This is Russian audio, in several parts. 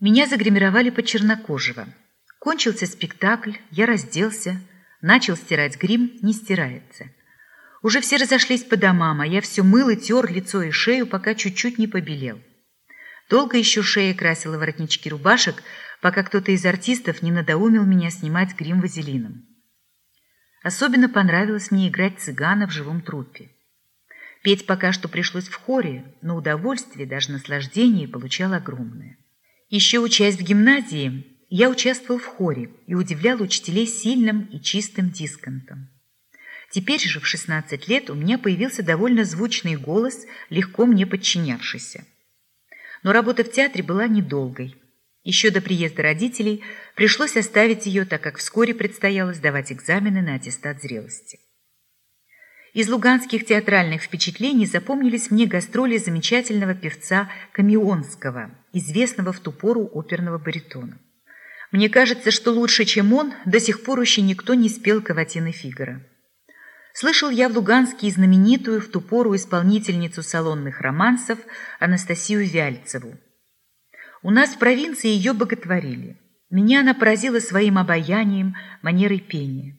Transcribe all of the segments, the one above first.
Меня загримировали под чернокожего. Кончился спектакль, я разделся, начал стирать грим, не стирается. Уже все разошлись по домам, а я все мыл и тер лицо и шею, пока чуть-чуть не побелел. Долго еще шея красила воротнички рубашек, пока кто-то из артистов не надоумил меня снимать грим вазелином. Особенно понравилось мне играть цыгана в живом труппе. Петь пока что пришлось в хоре, но удовольствие, даже наслаждение получал огромное. Еще учась в гимназии, я участвовал в хоре и удивлял учителей сильным и чистым дисконтом. Теперь же в 16 лет у меня появился довольно звучный голос, легко мне подчинявшийся. Но работа в театре была недолгой. Еще до приезда родителей пришлось оставить ее, так как вскоре предстояло сдавать экзамены на аттестат зрелости. Из луганских театральных впечатлений запомнились мне гастроли замечательного певца Камионского, известного в ту пору оперного баритона. Мне кажется, что лучше, чем он, до сих пор еще никто не спел «Каватины Фигара». Слышал я в Луганске знаменитую в ту пору исполнительницу салонных романсов Анастасию Вяльцеву. У нас в провинции ее боготворили. Меня она поразила своим обаянием, манерой пения.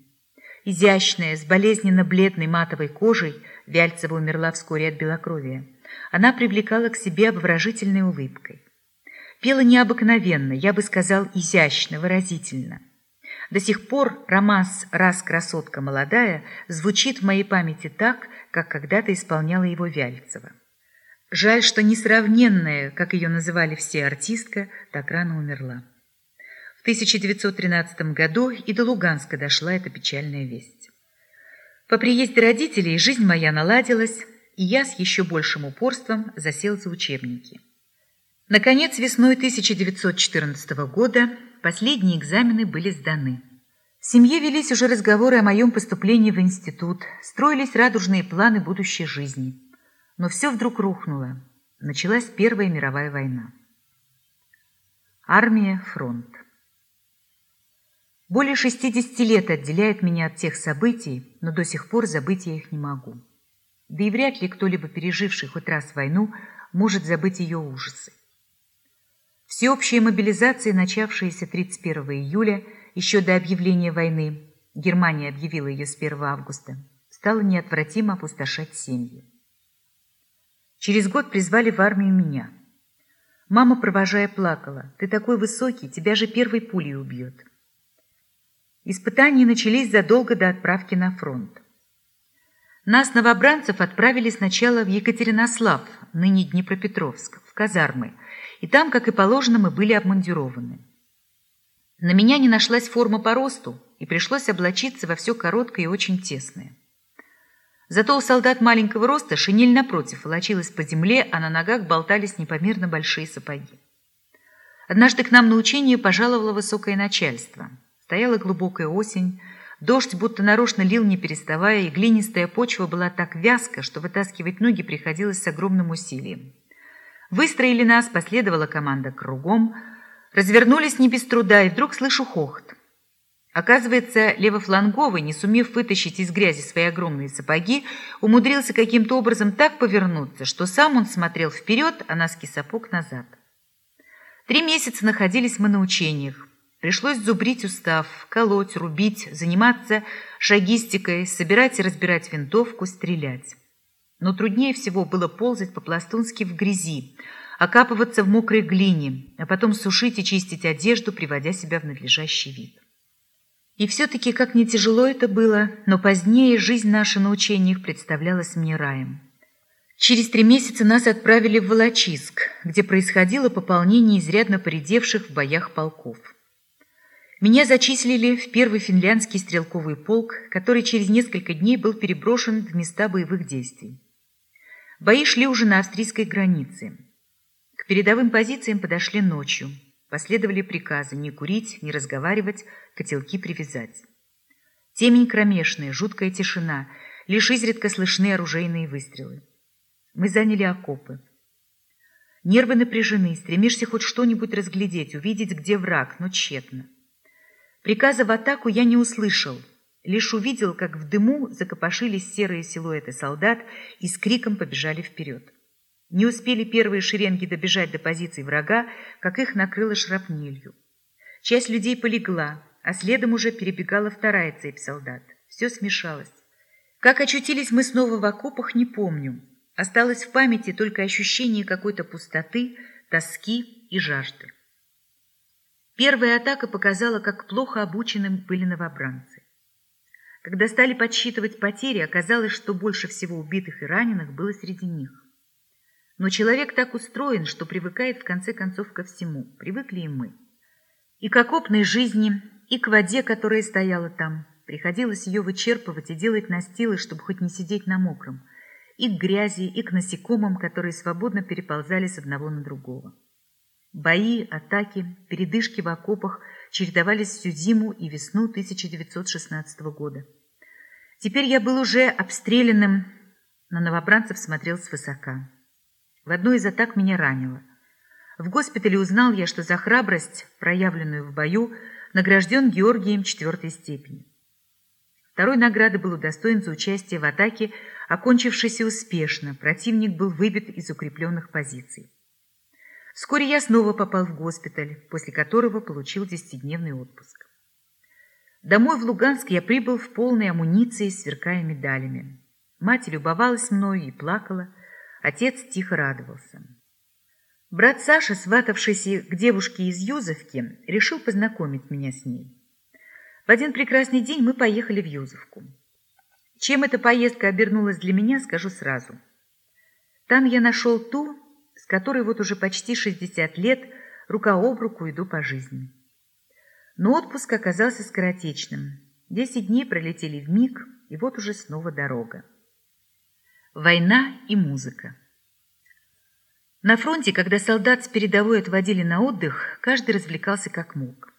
Изящная, с болезненно бледной матовой кожей, Вяльцева умерла вскоре от белокровия, она привлекала к себе обворожительной улыбкой. Пела необыкновенно, я бы сказал, изящно, выразительно. До сих пор романс «Раз красотка молодая» звучит в моей памяти так, как когда-то исполняла его Вяльцева. Жаль, что несравненная, как ее называли все артистка, так рано умерла. В 1913 году и до Луганска дошла эта печальная весть. По приезде родителей жизнь моя наладилась, и я с еще большим упорством засел за учебники. Наконец, весной 1914 года последние экзамены были сданы. В семье велись уже разговоры о моем поступлении в институт, строились радужные планы будущей жизни. Но все вдруг рухнуло. Началась Первая мировая война. Армия, фронт. Более 60 лет отделяет меня от тех событий, но до сих пор забыть я их не могу. Да и вряд ли кто-либо, переживший хоть раз войну, может забыть ее ужасы. Всеобщая мобилизация, начавшаяся 31 июля, еще до объявления войны, Германия объявила ее с 1 августа, стала неотвратимо опустошать семьи. Через год призвали в армию меня. Мама, провожая, плакала. «Ты такой высокий, тебя же первой пулей убьет». Испытания начались задолго до отправки на фронт. Нас, новобранцев, отправили сначала в Екатеринослав, ныне Днепропетровск, в казармы, и там, как и положено, мы были обмундированы. На меня не нашлась форма по росту, и пришлось облачиться во все короткое и очень тесное. Зато у солдат маленького роста шинель напротив волочилась по земле, а на ногах болтались непомерно большие сапоги. Однажды к нам на учение пожаловало высокое начальство – Стояла глубокая осень, дождь будто нарочно лил не переставая, и глинистая почва была так вязка, что вытаскивать ноги приходилось с огромным усилием. Выстроили нас, последовала команда кругом, развернулись не без труда, и вдруг слышу хохот. Оказывается, левофланговый, не сумев вытащить из грязи свои огромные сапоги, умудрился каким-то образом так повернуться, что сам он смотрел вперед, а носки сапог назад. Три месяца находились мы на учениях. Пришлось зубрить устав, колоть, рубить, заниматься шагистикой, собирать и разбирать винтовку, стрелять. Но труднее всего было ползать по-пластунски в грязи, окапываться в мокрой глине, а потом сушить и чистить одежду, приводя себя в надлежащий вид. И все-таки, как не тяжело это было, но позднее жизнь наша на учениях представлялась мне раем. Через три месяца нас отправили в Волочиск, где происходило пополнение изрядно поредевших в боях полков. Меня зачислили в первый финляндский стрелковый полк, который через несколько дней был переброшен в места боевых действий. Бои шли уже на австрийской границе. К передовым позициям подошли ночью. Последовали приказы не курить, не разговаривать, котелки привязать. Темень кромешная, жуткая тишина, лишь изредка слышны оружейные выстрелы. Мы заняли окопы. Нервы напряжены, стремишься хоть что-нибудь разглядеть, увидеть, где враг, но тщетно. Приказа в атаку я не услышал, лишь увидел, как в дыму закопошились серые силуэты солдат и с криком побежали вперед. Не успели первые шеренги добежать до позиций врага, как их накрыло шрапнелью. Часть людей полегла, а следом уже перебегала вторая цепь солдат. Все смешалось. Как очутились мы снова в окопах, не помню. Осталось в памяти только ощущение какой-то пустоты, тоски и жажды. Первая атака показала, как плохо обученным были новобранцы. Когда стали подсчитывать потери, оказалось, что больше всего убитых и раненых было среди них. Но человек так устроен, что привыкает в конце концов ко всему. Привыкли и мы. И к окопной жизни, и к воде, которая стояла там. Приходилось ее вычерпывать и делать настилы, чтобы хоть не сидеть на мокром. И к грязи, и к насекомым, которые свободно переползали с одного на другого. Бои, атаки, передышки в окопах чередовались всю зиму и весну 1916 года. Теперь я был уже обстрелянным, на новобранцев смотрел свысока. В одной из атак меня ранило. В госпитале узнал я, что за храбрость, проявленную в бою, награжден Георгием четвертой степени. Второй награды был удостоен за участие в атаке, окончившейся успешно. Противник был выбит из укрепленных позиций. Вскоре я снова попал в госпиталь, после которого получил десятидневный отпуск. Домой в Луганск я прибыл в полной амуниции, сверкая медалями. Мать любовалась мною и плакала, отец тихо радовался. Брат Саша, сватавшийся к девушке из Юзовки, решил познакомить меня с ней. В один прекрасный день мы поехали в Юзовку. Чем эта поездка обернулась для меня, скажу сразу. Там я нашел ту, которой вот уже почти 60 лет рука об руку иду по жизни. Но отпуск оказался скоротечным. Десять дней пролетели в миг, и вот уже снова дорога. Война и музыка. На фронте, когда солдат с передовой отводили на отдых, каждый развлекался как мог.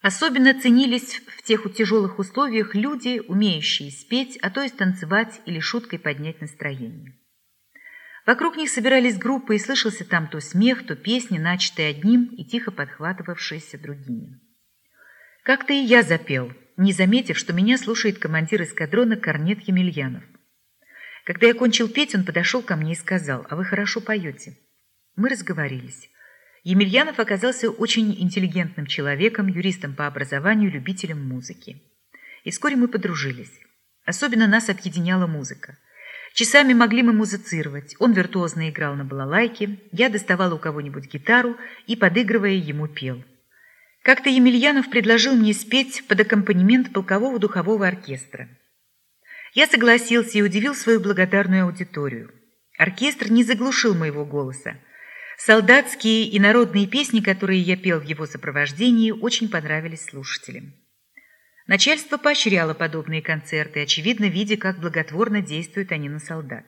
Особенно ценились в тех тяжелых условиях люди, умеющие спеть, а то и станцевать или шуткой поднять настроение. Вокруг них собирались группы, и слышался там то смех, то песни, начатые одним и тихо подхватывавшиеся другими. Как-то и я запел, не заметив, что меня слушает командир эскадрона Корнет Емельянов. Когда я кончил петь, он подошел ко мне и сказал, «А вы хорошо поете». Мы разговорились. Емельянов оказался очень интеллигентным человеком, юристом по образованию, любителем музыки. И вскоре мы подружились. Особенно нас объединяла музыка. Часами могли мы музицировать. Он виртуозно играл на балалайке, я доставала у кого-нибудь гитару и, подыгрывая, ему пел. Как-то Емельянов предложил мне спеть под аккомпанемент полкового духового оркестра. Я согласился и удивил свою благодарную аудиторию. Оркестр не заглушил моего голоса. Солдатские и народные песни, которые я пел в его сопровождении, очень понравились слушателям. Начальство поощряло подобные концерты, очевидно, видя, как благотворно действуют они на солдат.